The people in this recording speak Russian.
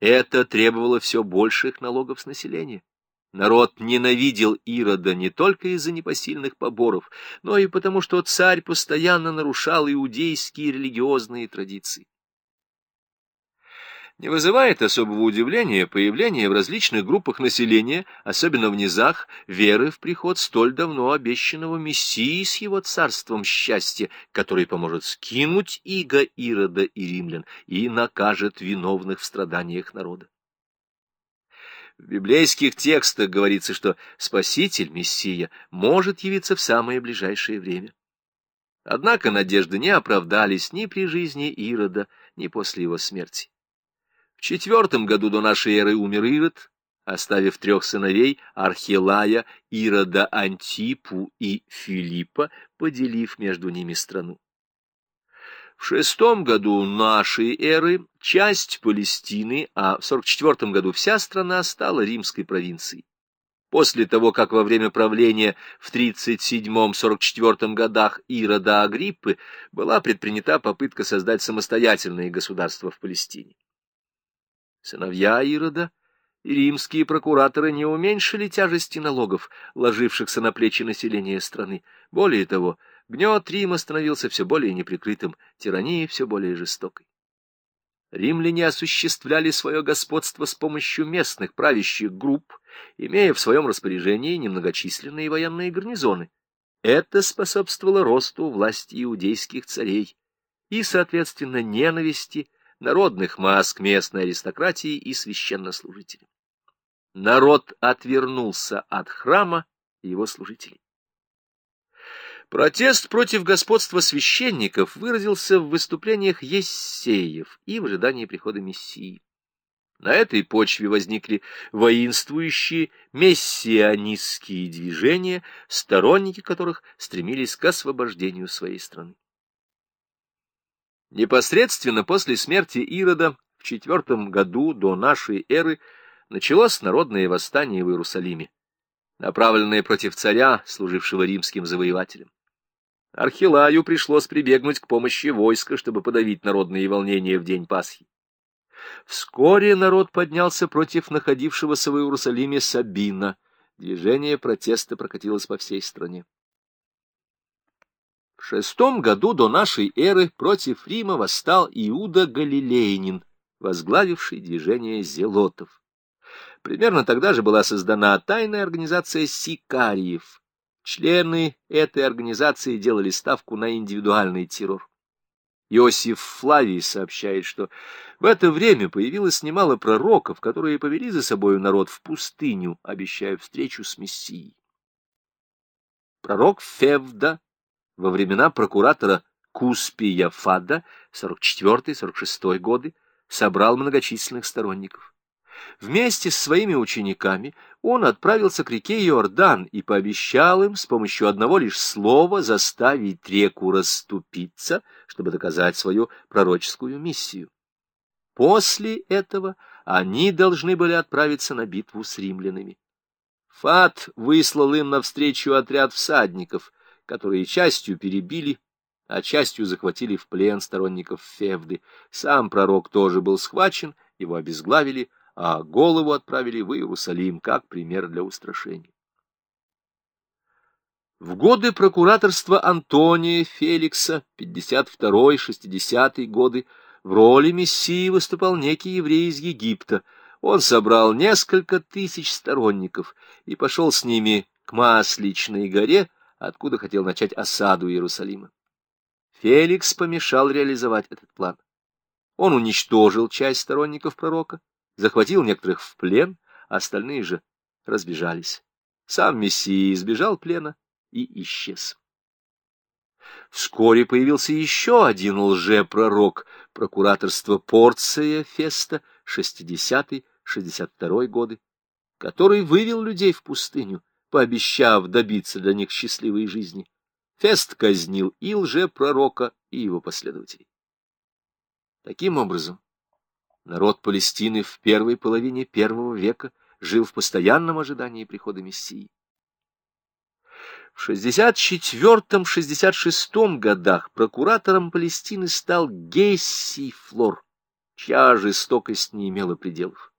Это требовало все больших налогов с населения. Народ ненавидел Ирода не только из-за непосильных поборов, но и потому, что царь постоянно нарушал иудейские религиозные традиции. Не вызывает особого удивления появление в различных группах населения, особенно в низах, веры в приход столь давно обещанного Мессии с его царством счастья, который поможет скинуть иго Ирода и римлян и накажет виновных в страданиях народа. В библейских текстах говорится, что Спаситель, Мессия, может явиться в самое ближайшее время. Однако надежды не оправдались ни при жизни Ирода, ни после его смерти. В четвертом году до нашей эры умер Ирод, оставив трех сыновей Архилая, Ирода Антипу и Филиппа, поделив между ними страну. В шестом году нашей эры часть Палестины, а в сорок четвертом году вся страна стала римской провинцией. После того, как во время правления в 37-44 годах Ирода Агриппы была предпринята попытка создать самостоятельное государство в Палестине. Сыновья Ирода и римские прокураторы не уменьшили тяжести налогов, ложившихся на плечи населения страны. Более того, гнет Рима становился все более неприкрытым, тирания все более жестокой. Римляне осуществляли свое господство с помощью местных правящих групп, имея в своем распоряжении немногочисленные военные гарнизоны. Это способствовало росту власти иудейских царей и, соответственно, ненависти народных масс к местной аристократии и священнослужителям. Народ отвернулся от храма и его служителей. Протест против господства священников выразился в выступлениях ессеев и в ожидании прихода Мессии. На этой почве возникли воинствующие мессианистские движения, сторонники которых стремились к освобождению своей страны. Непосредственно после смерти Ирода в четвертом году до нашей эры началось народное восстание в Иерусалиме, направленное против царя, служившего римским завоевателем. Архилаю пришлось прибегнуть к помощи войска, чтобы подавить народные волнения в день Пасхи. Вскоре народ поднялся против находившегося в Иерусалиме Сабина. Движение протеста прокатилось по всей стране. В шестом году до нашей эры против Рима восстал Иуда Галилейнин, возглавивший движение зелотов. Примерно тогда же была создана тайная организация сикариев. Члены этой организации делали ставку на индивидуальный террор. Иосиф Флавий сообщает, что в это время появилось немало пророков, которые повели за собой народ в пустыню, обещая встречу с Мессией. Пророк Февда во времена прокуратора Куспия Фада 44-46 годы собрал многочисленных сторонников. Вместе с своими учениками он отправился к реке Иордан и пообещал им с помощью одного лишь слова заставить реку расступиться, чтобы доказать свою пророческую миссию. После этого они должны были отправиться на битву с римлянами. Фат выслал им навстречу отряд всадников, которые частью перебили, а частью захватили в плен сторонников Февды. Сам пророк тоже был схвачен, его обезглавили, а голову отправили в Иерусалим как пример для устрашения. В годы прокураторства Антония Феликса, 52-60 годы, в роли мессии выступал некий еврей из Египта. Он собрал несколько тысяч сторонников и пошел с ними к Масличной горе, откуда хотел начать осаду Иерусалима. Феликс помешал реализовать этот план. Он уничтожил часть сторонников пророка, захватил некоторых в плен, а остальные же разбежались. Сам Мессия избежал плена и исчез. Вскоре появился еще один лжепророк, прокураторство Порция Феста, 60-62 годы, который вывел людей в пустыню, пообещав добиться для них счастливой жизни. Фест казнил и лжепророка, и его последователей. Таким образом, народ Палестины в первой половине первого века жил в постоянном ожидании прихода Мессии. В 64-66 годах прокуратором Палестины стал Гессий Флор, чья жестокость не имела пределов.